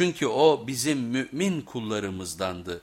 Çünkü o bizim mümin kullarımızdandı.